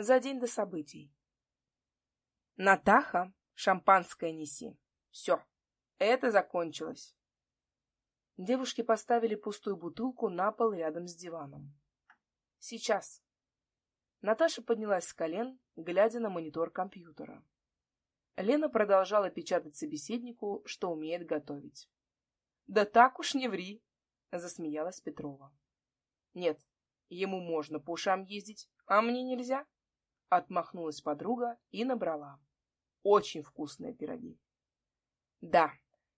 За день до событий. Натаха, шампанское неси. Все, это закончилось. Девушки поставили пустую бутылку на пол рядом с диваном. Сейчас. Наташа поднялась с колен, глядя на монитор компьютера. Лена продолжала печатать собеседнику, что умеет готовить. «Да так уж не ври!» — засмеялась Петрова. «Нет, ему можно по ушам ездить, а мне нельзя!» — отмахнулась подруга и набрала. «Очень вкусные пироги!» «Да,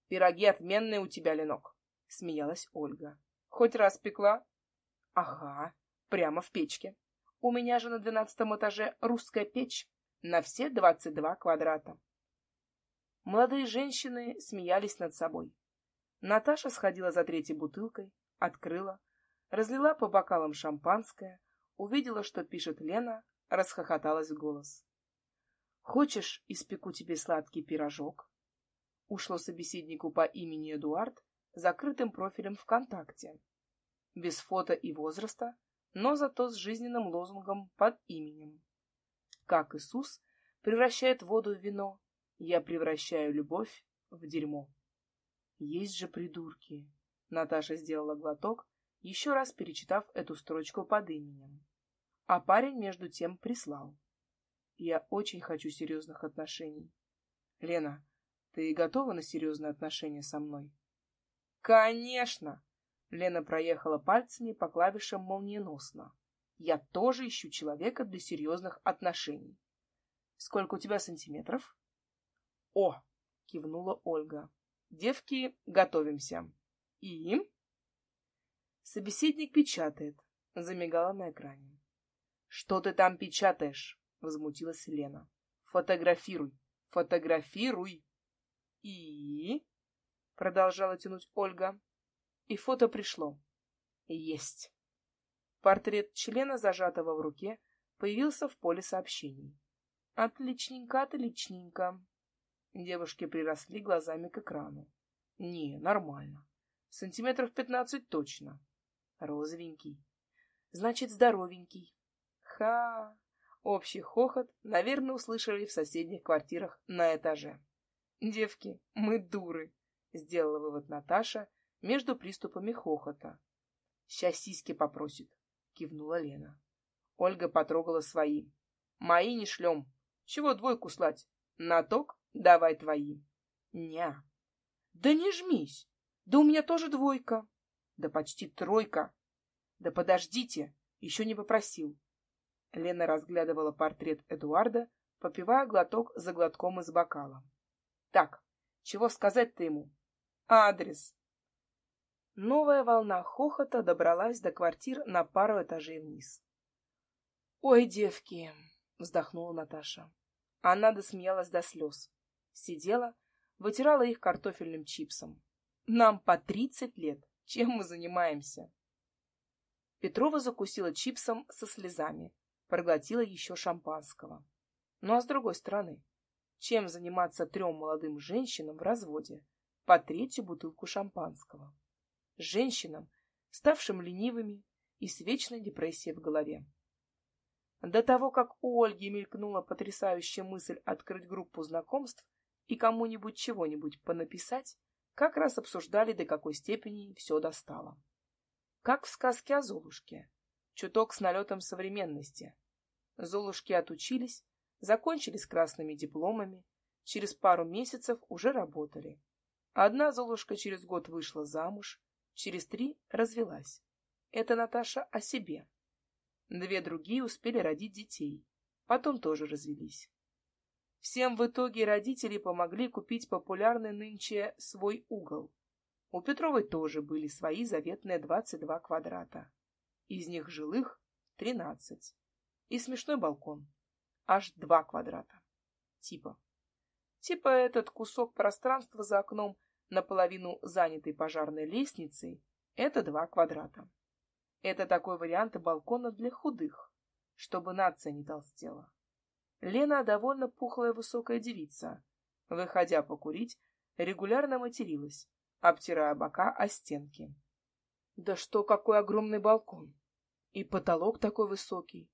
пироги отменные у тебя, Ленок!» — смеялась Ольга. «Хоть раз пекла?» «Ага, прямо в печке. У меня же на двенадцатом этаже русская печь на все двадцать два квадрата. Молодые женщины смеялись над собой. Наташа сходила за третьей бутылкой, открыла, разлила по бокалам шампанское, увидела, что пишет Лена, расхохоталась в голос. «Хочешь, испеку тебе сладкий пирожок?» Ушло собеседнику по имени Эдуард закрытым профилем ВКонтакте. Без фото и возраста, но зато с жизненным лозунгом под именем. Как Иисус превращает воду в вино, я превращаю любовь в дерьмо. Есть же придурки. Наташа сделала глоток, еще раз перечитав эту строчку под именем. А парень между тем прислал. Я очень хочу серьезных отношений. Лена, ты готова на серьезные отношения со мной? Конечно! Лена проехала пальцами по клавишам молниеносно. Я тоже ищу человека для серьезных отношений. Сколько у тебя сантиметров? О, кивнула Ольга. Девки, готовимся. И? Собеседник печатает. Замигала на экране. Что ты там печатаешь? Возмутилась Лена. Фотографируй. Фотографируй. И? Продолжала тянуть Ольга. И фото пришло. Есть. Портрет члена, зажатого в руке, появился в поле сообщений. Отличненько, отличненько. Девушки приросли глазами к экрану. Не, нормально. Сантиметров пятнадцать точно. Розовенький. Значит, здоровенький. Ха! Общий хохот, наверное, услышали в соседних квартирах на этаже. Девки, мы дуры, сделала вывод Наташа, между приступами хохота. «Сейчас сиськи попросит», — кивнула Лена. Ольга потрогала свои. «Мои не шлем. Чего двойку слать? На ток давай твои». «Ня». «Да не жмись. Да у меня тоже двойка». «Да почти тройка». «Да подождите, еще не попросил». Лена разглядывала портрет Эдуарда, попивая глоток за глотком из бокала. «Так, чего сказать-то ему?» «Адрес», Новая волна хохота добралась до квартир на пару этажей вниз. «Ой, девки!» — вздохнула Наташа. Она досмеялась до слез. Сидела, вытирала их картофельным чипсом. «Нам по тридцать лет. Чем мы занимаемся?» Петрова закусила чипсом со слезами, проглотила еще шампанского. Ну а с другой стороны, чем заниматься трем молодым женщинам в разводе по третью бутылку шампанского? женщинам, ставшим ленивыми и с вечной депрессией в голове. До того, как у Ольги мелькнула потрясающая мысль открыть группу знакомств и кому-нибудь чего-нибудь понаписать, как раз обсуждали, до какой степени все достало. Как в сказке о Золушке. Чуток с налетом современности. Золушки отучились, закончили с красными дипломами, через пару месяцев уже работали. Одна Золушка через год вышла замуж, Через три развелась. Это Наташа о себе. Две другие успели родить детей. Потом тоже развелись. Всем в итоге родители помогли купить популярный нынче свой угол. У Петровой тоже были свои заветные 22 квадрата. Из них жилых 13. И смешной балкон. Аж 2 квадрата. Типа. Типа этот кусок пространства за окном – наполовину занятой пожарной лестницей, это два квадрата. Это такой вариант балкона для худых, чтобы нация не толстела. Лена довольно пухлая высокая девица. Выходя покурить, регулярно материлась, обтирая бока о стенки. Да что, какой огромный балкон! И потолок такой высокий!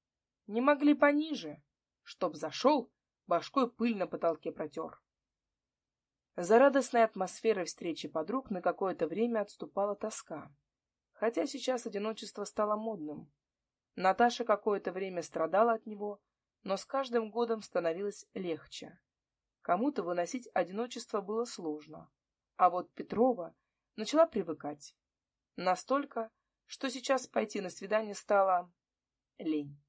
Не могли пониже, чтоб зашел, башкой пыль на потолке протер. За радостной атмосферой встречи подруг на какое-то время отступала тоска. Хотя сейчас одиночество стало модным. Наташа какое-то время страдала от него, но с каждым годом становилось легче. Кому-то выносить одиночество было сложно, а вот Петрова начала привыкать. Настолько, что сейчас пойти на свидание стало лень.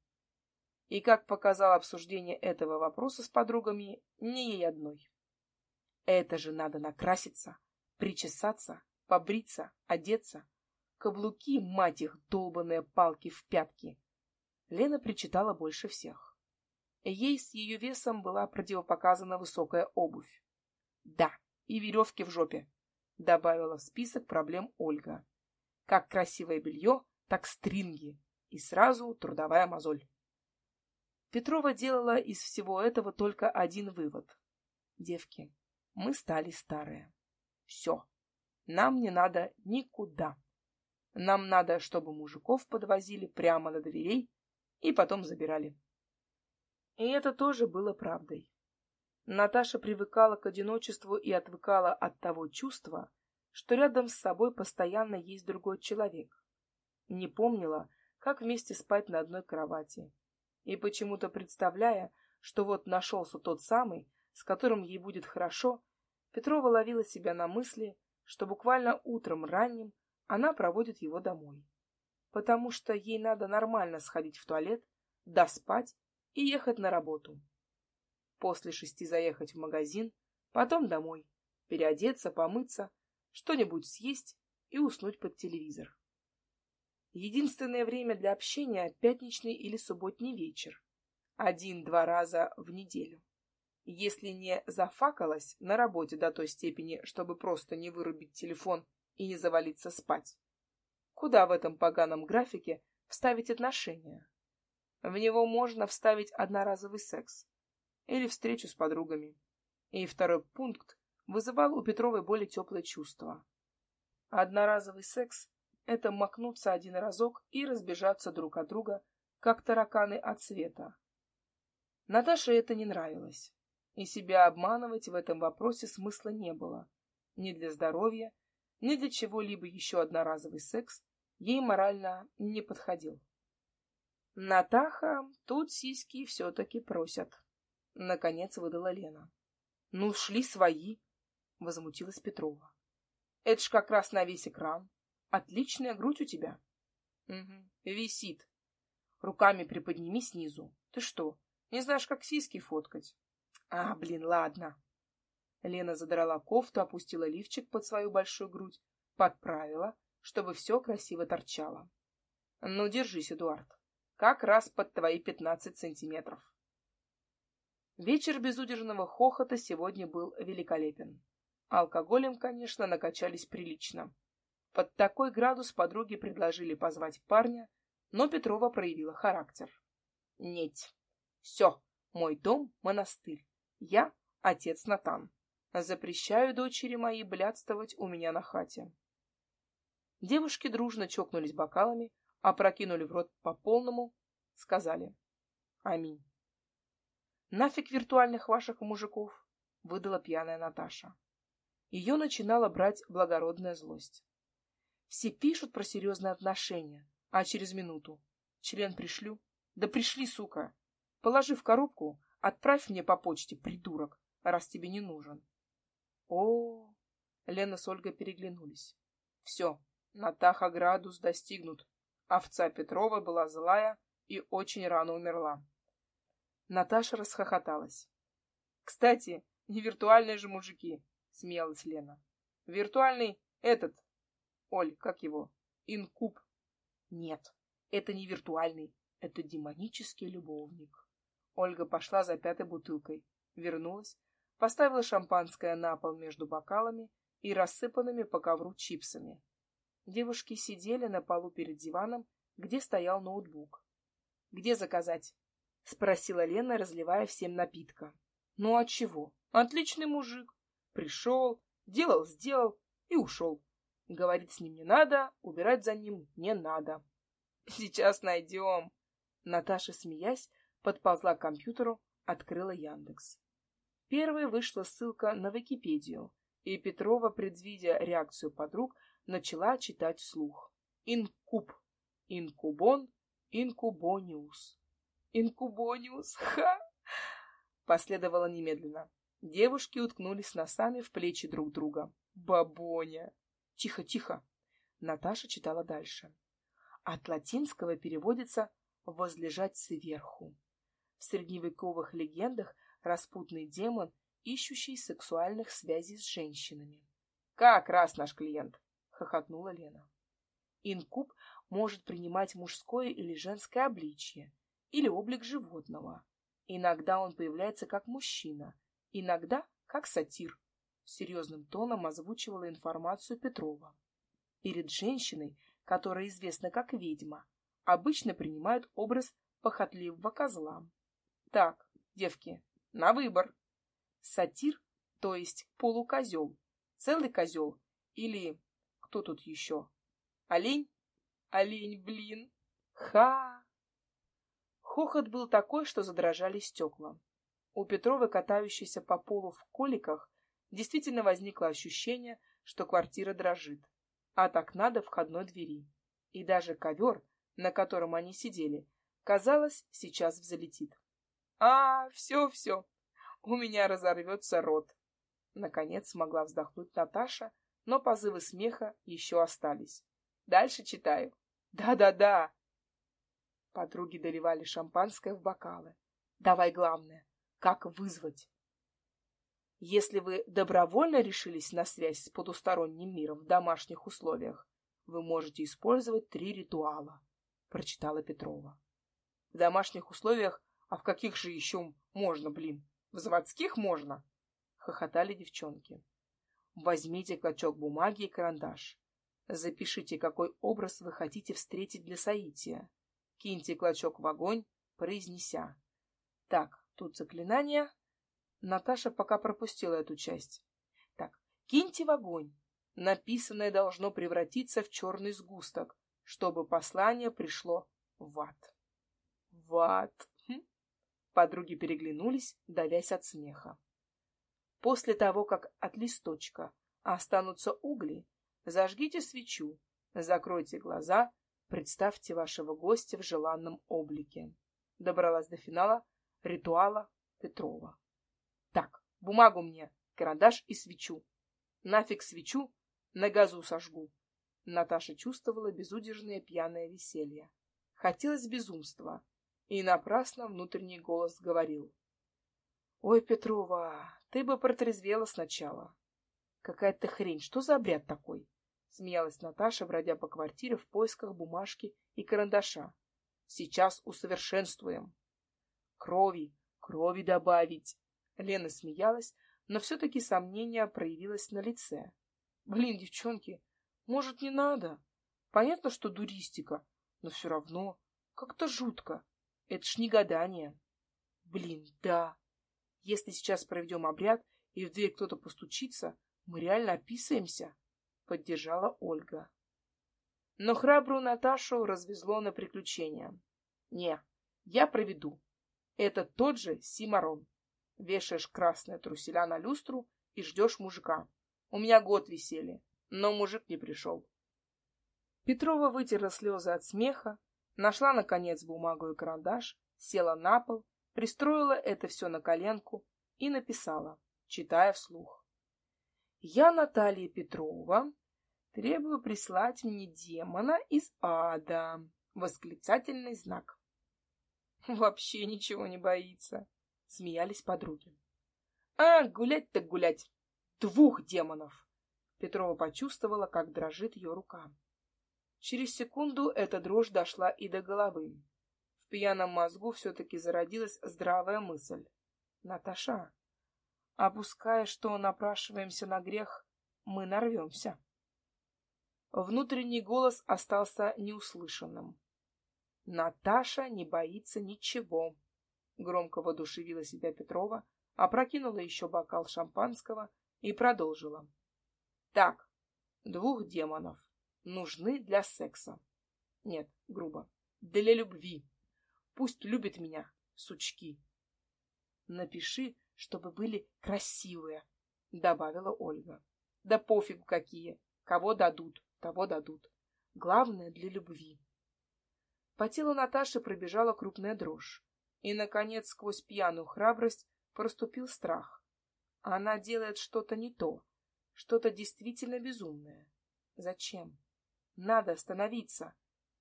И, как показало обсуждение этого вопроса с подругами, не ей одной. Это же надо накраситься, причесаться, побриться, одеться. Каблуки, мать их, долбаные палки в пятки. Лена причитала больше всех. Ей с ее весом была противопоказана высокая обувь. Да, и веревки в жопе, добавила в список проблем Ольга. Как красивое белье, так стринги. И сразу трудовая мозоль. Петрова делала из всего этого только один вывод. Девки, мы стали старые. Все. Нам не надо никуда. Нам надо, чтобы мужиков подвозили прямо до дверей и потом забирали. И это тоже было правдой. Наташа привыкала к одиночеству и отвыкала от того чувства, что рядом с собой постоянно есть другой человек. Не помнила, как вместе спать на одной кровати. И почему-то представляя, что вот нашелся тот самый, с которым ей будет хорошо, Петрова ловила себя на мысли, что буквально утром ранним она проводит его домой. Потому что ей надо нормально сходить в туалет, доспать и ехать на работу. После шести заехать в магазин, потом домой, переодеться, помыться, что-нибудь съесть и уснуть под телевизор. Единственное время для общения — пятничный или субботний вечер. Один-два раза в неделю если не зафакалась на работе до той степени, чтобы просто не вырубить телефон и не завалиться спать. Куда в этом поганом графике вставить отношения? В него можно вставить одноразовый секс или встречу с подругами. И второй пункт вызывал у Петровой более теплое чувство. Одноразовый секс — это макнуться один разок и разбежаться друг от друга, как тараканы от света. Наташе это не нравилось и себя обманывать в этом вопросе смысла не было. Ни для здоровья, ни для чего-либо еще одноразовый секс ей морально не подходил. Натаха, тут сиськи все-таки просят. Наконец выдала Лена. Ну, шли свои, возмутилась Петрова. Это ж как раз на весь экран. Отличная грудь у тебя. Угу, висит. Руками приподними снизу. Ты что, не знаешь, как сиськи фоткать? А, блин, ладно. Лена задрала кофту, опустила лифчик под свою большую грудь, подправила, чтобы все красиво торчало. Ну, держись, Эдуард. Как раз под твои пятнадцать сантиметров. Вечер безудержного хохота сегодня был великолепен. Алкоголем, конечно, накачались прилично. Под такой градус подруги предложили позвать парня, но Петрова проявила характер. Нет. Все, мой дом — монастырь. Я отец Натан. Запрещаю дочери моей блядствовать у меня на хате. Девушки дружно чокнулись бокалами, опрокинули в рот по полному, сказали «Аминь». «Нафиг виртуальных ваших мужиков!» — выдала пьяная Наташа. Ее начинала брать благородная злость. Все пишут про серьезные отношения, а через минуту член пришлю. Да пришли, сука! Положи в коробку, Отправь мне по почте, придурок, раз тебе не нужен. О, Лена с Ольгой переглянулись. Все, Натаха градус достигнут. Овца Петрова была злая и очень рано умерла. Наташа расхохоталась. Кстати, не виртуальные же мужики, смеялась Лена. Виртуальный этот, Оль, как его? Инкуб. Нет, это не виртуальный, это демонический любовник. Ольга пошла за пятой бутылкой, вернулась, поставила шампанское на пол между бокалами и рассыпанными по ковру чипсами. Девушки сидели на полу перед диваном, где стоял ноутбук. «Где заказать?» — спросила Лена, разливая всем напитка. «Ну а чего? Отличный мужик. Пришел, делал, сделал и ушел. Говорить с ним не надо, убирать за ним не надо. Сейчас найдем. Наташа, смеясь, подползла к компьютеру, открыла Яндекс. Первой вышла ссылка на Википедию, и Петрова, предвидя реакцию подруг, начала читать вслух. Инкуб, инкубон, инкубониус. Инкубониус, ха! Последовало немедленно. Девушки уткнулись носами в плечи друг друга. Бабоня! Тихо, тихо! Наташа читала дальше. От латинского переводится «возлежать сверху». В средневековых легендах распутный демон, ищущий сексуальных связей с женщинами. «Как раз наш клиент!» — хохотнула Лена. Инкуб может принимать мужское или женское обличье или облик животного. Иногда он появляется как мужчина, иногда как сатир. Серьезным тоном озвучивала информацию Петрова. Перед женщиной, которая известна как ведьма, обычно принимают образ похотливого козла. Так, девки, на выбор. Сатир, то есть полукозел, целый козел или кто тут еще? Олень? Олень, блин! Ха! Хохот был такой, что задрожали стекла. У Петровой, катающейся по полу в коликах, действительно возникло ощущение, что квартира дрожит от окна до входной двери. И даже ковер, на котором они сидели, казалось, сейчас взлетит. А, все-все, у меня разорвется рот. Наконец смогла вздохнуть Наташа, но позывы смеха еще остались. Дальше читаю. Да-да-да. Подруги доливали шампанское в бокалы. Давай главное, как вызвать? Если вы добровольно решились на связь с потусторонним миром в домашних условиях, вы можете использовать три ритуала, прочитала Петрова. В домашних условиях а в каких же еще можно, блин? В заводских можно? Хохотали девчонки. Возьмите клочок бумаги и карандаш. Запишите, какой образ вы хотите встретить для соития. Киньте клочок в огонь, произнеся. Так, тут заклинание. Наташа пока пропустила эту часть. Так, киньте в огонь. Написанное должно превратиться в черный сгусток, чтобы послание пришло в ад. В ад. Подруги переглянулись, давясь от смеха. После того, как от листочка останутся угли, зажгите свечу, закройте глаза, представьте вашего гостя в желанном облике. Добралась до финала ритуала Петрова. Так, бумагу мне, карандаш и свечу. Нафиг свечу, на газу сожгу. Наташа чувствовала безудержное пьяное веселье. Хотелось безумства, и напрасно внутренний голос говорил. «Ой, Петрова, ты бы протрезвела сначала. Какая-то хрень, что за обряд такой?» Смеялась Наташа, бродя по квартире в поисках бумажки и карандаша. «Сейчас усовершенствуем». «Крови, крови добавить!» Лена смеялась, но все-таки сомнение проявилось на лице. «Блин, девчонки, может, не надо? Понятно, что дуристика, но все равно как-то жутко. Это ж не гадание. Блин, да. Если сейчас проведем обряд, и в дверь кто-то постучится, мы реально описаемся, — поддержала Ольга. Но храбрую Наташу развезло на приключения. Не, я проведу. Это тот же Симарон. Вешаешь красные труселя на люстру и ждешь мужика. У меня год веселья, но мужик не пришел. Петрова вытерла слезы от смеха, Нашла, наконец, бумагу и карандаш, села на пол, пристроила это все на коленку и написала, читая вслух. «Я, Наталья Петрова, требую прислать мне демона из ада!» Восклицательный знак. «Вообще ничего не боится!» — смеялись подруги. «А, гулять так гулять! Двух демонов!» Петрова почувствовала, как дрожит ее рука. Через секунду эта дрожь дошла и до головы. В пьяном мозгу все-таки зародилась здравая мысль. «Наташа, опуская, что напрашиваемся на грех, мы нарвемся». Внутренний голос остался неуслышанным. «Наташа не боится ничего», — громко воодушевила себя Петрова, опрокинула еще бокал шампанского и продолжила. «Так, двух демонов нужны для секса. Нет, грубо. Для любви. Пусть любят меня, сучки. Напиши, чтобы были красивые, добавила Ольга. Да пофиг какие, кого дадут, того дадут. Главное для любви. По телу Наташи пробежала крупная дрожь. И, наконец, сквозь пьяную храбрость проступил страх. Она делает что-то не то, что-то действительно безумное. Зачем? Надо остановиться.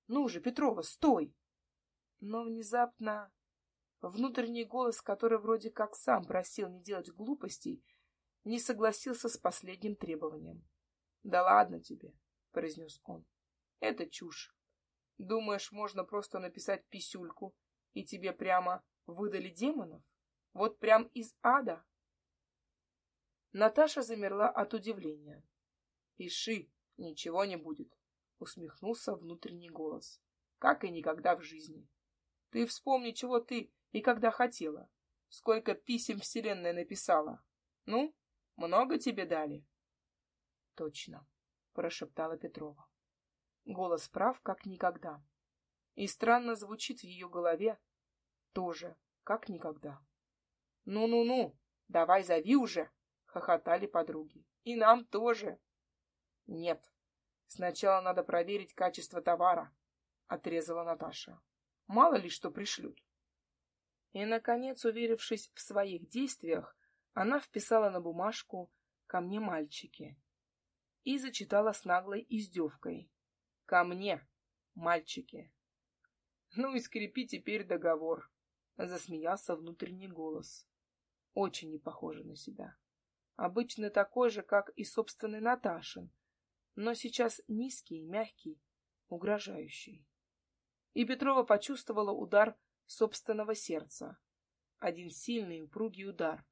Ну же, Петрова, стой! Но внезапно внутренний голос, который вроде как сам просил не делать глупостей, не согласился с последним требованием. — Да ладно тебе, — произнес он. — Это чушь. Думаешь, можно просто написать писюльку, и тебе прямо выдали демонов? Вот прям из ада? Наташа замерла от удивления. «Пиши, ничего не будет», — усмехнулся внутренний голос. «Как и никогда в жизни. Ты вспомни, чего ты и когда хотела. Сколько писем Вселенная написала. Ну, много тебе дали?» «Точно», — прошептала Петрова. Голос прав, как никогда. И странно звучит в ее голове тоже, как никогда. «Ну-ну-ну, давай зови уже!» — хохотали подруги. «И нам тоже!» «Нет, сначала надо проверить качество товара», — отрезала Наташа. «Мало ли что пришлют». И, наконец, уверившись в своих действиях, она вписала на бумажку «Ко мне, мальчики» и зачитала с наглой издевкой. «Ко мне, мальчики». «Ну и скрепи теперь договор», — засмеялся внутренний голос. Очень не похоже на себя. Обычно такой же, как и собственный Наташин, но сейчас низкий, мягкий, угрожающий. И Петрова почувствовала удар собственного сердца. Один сильный упругий удар,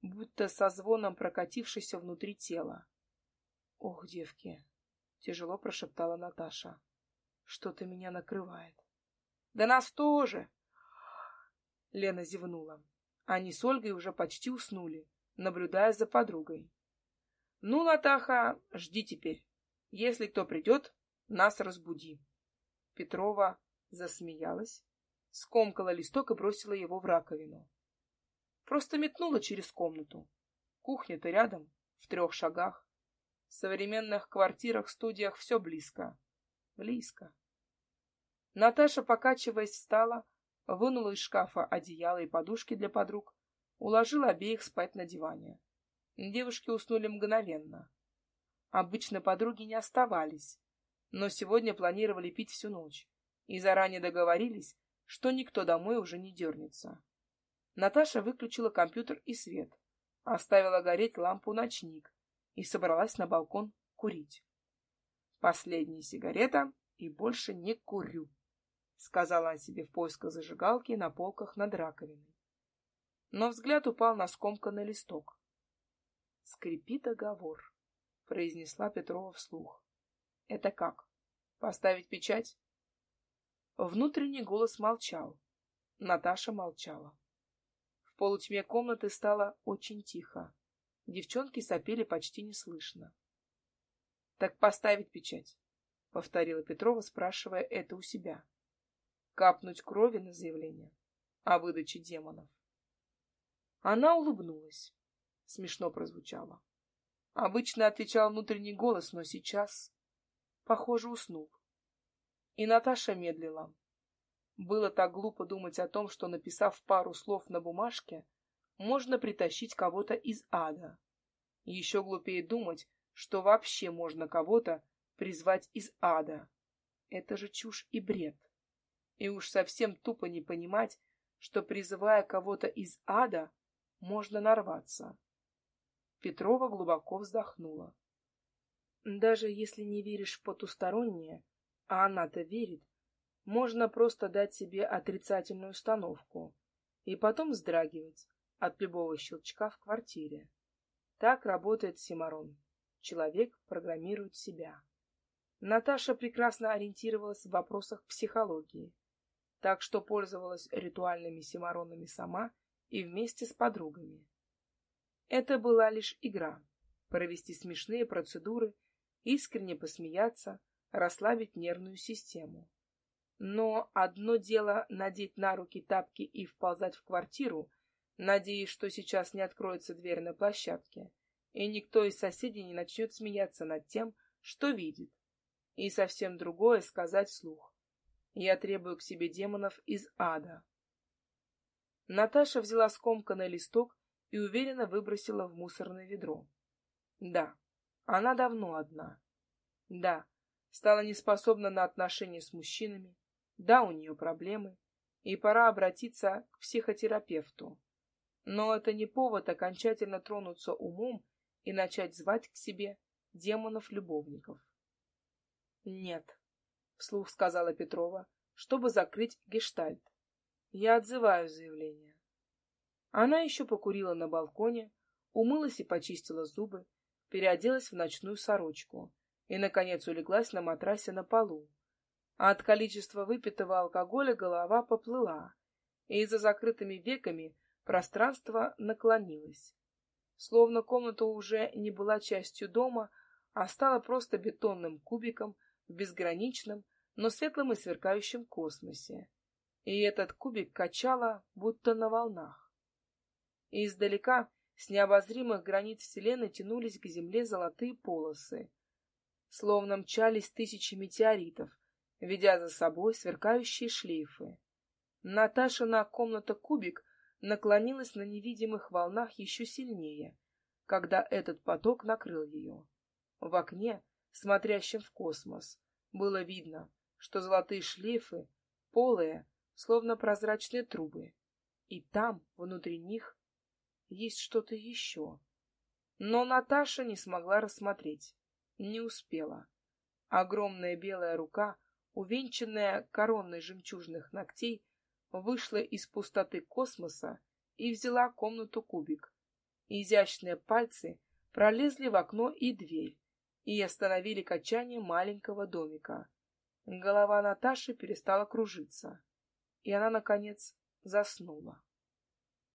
будто со звоном прокатившийся внутри тела. «Ох, девки!» — тяжело прошептала Наташа. «Что-то меня накрывает». «Да нас тоже!» Лена зевнула. Они с Ольгой уже почти уснули, наблюдая за подругой. «Ну, Натаха, жди теперь. Если кто придет, нас разбуди». Петрова засмеялась, скомкала листок и бросила его в раковину. Просто метнула через комнату. Кухня-то рядом, в трех шагах. В современных квартирах-студиях все близко. Близко. Наташа, покачиваясь, встала, вынула из шкафа одеяло и подушки для подруг, уложила обеих спать на диване. Девушки уснули мгновенно. Обычно подруги не оставались, но сегодня планировали пить всю ночь и заранее договорились, что никто домой уже не дернется. Наташа выключила компьютер и свет, оставила гореть лампу-ночник и собралась на балкон курить. Последняя сигарета и больше не курю сказала она себе в поисках зажигалки на полках над раковиной. Но взгляд упал на скомканный листок. «Скрипи договор», — произнесла Петрова вслух. «Это как? Поставить печать?» Внутренний голос молчал. Наташа молчала. В полутьме комнаты стало очень тихо. Девчонки сопели почти неслышно. «Так поставить печать», — повторила Петрова, спрашивая это у себя капнуть крови на заявление о выдаче демонов. Она улыбнулась. Смешно прозвучало. Обычно отвечал внутренний голос, но сейчас, похоже, уснул. И Наташа медлила. Было так глупо думать о том, что, написав пару слов на бумажке, можно притащить кого-то из ада. Еще глупее думать, что вообще можно кого-то призвать из ада. Это же чушь и бред. И уж совсем тупо не понимать, что, призывая кого-то из ада, можно нарваться. Петрова глубоко вздохнула. Даже если не веришь в потустороннее, а она-то верит, можно просто дать себе отрицательную установку и потом вздрагивать от любого щелчка в квартире. Так работает Симарон. Человек программирует себя. Наташа прекрасно ориентировалась в вопросах психологии так что пользовалась ритуальными симаронами сама и вместе с подругами. Это была лишь игра — провести смешные процедуры, искренне посмеяться, расслабить нервную систему. Но одно дело надеть на руки тапки и вползать в квартиру, надеясь, что сейчас не откроется дверь на площадке, и никто из соседей не начнет смеяться над тем, что видит. И совсем другое сказать вслух. Я требую к себе демонов из ада. Наташа взяла скомканный листок и уверенно выбросила в мусорное ведро. Да, она давно одна. Да, стала неспособна на отношения с мужчинами. Да, у нее проблемы, и пора обратиться к психотерапевту. Но это не повод окончательно тронуться умом и начать звать к себе демонов-любовников. Нет, вслух сказала Петрова, чтобы закрыть гештальт. Я отзываю заявление. Она еще покурила на балконе, умылась и почистила зубы, переоделась в ночную сорочку и, наконец, улеглась на матрасе на полу. А от количества выпитого алкоголя голова поплыла, и за закрытыми веками пространство наклонилось. Словно комната уже не была частью дома, а стала просто бетонным кубиком в безграничном, но светлом и сверкающем космосе. И этот кубик качало, будто на волнах. И издалека, с необозримых границ Вселенной, тянулись к Земле золотые полосы, словно мчались тысячи метеоритов, ведя за собой сверкающие шлейфы. Наташа на комната-кубик наклонилась на невидимых волнах еще сильнее, когда этот поток накрыл ее. В окне, смотрящем в космос, было видно, что золотые шлейфы, полые, словно прозрачные трубы, и там, внутри них, есть что-то еще. Но Наташа не смогла рассмотреть, не успела. Огромная белая рука, увенчанная короной жемчужных ногтей, вышла из пустоты космоса и взяла комнату кубик. Изящные пальцы пролезли в окно и дверь и остановили качание маленького домика. Голова Наташи перестала кружиться, и она, наконец, заснула.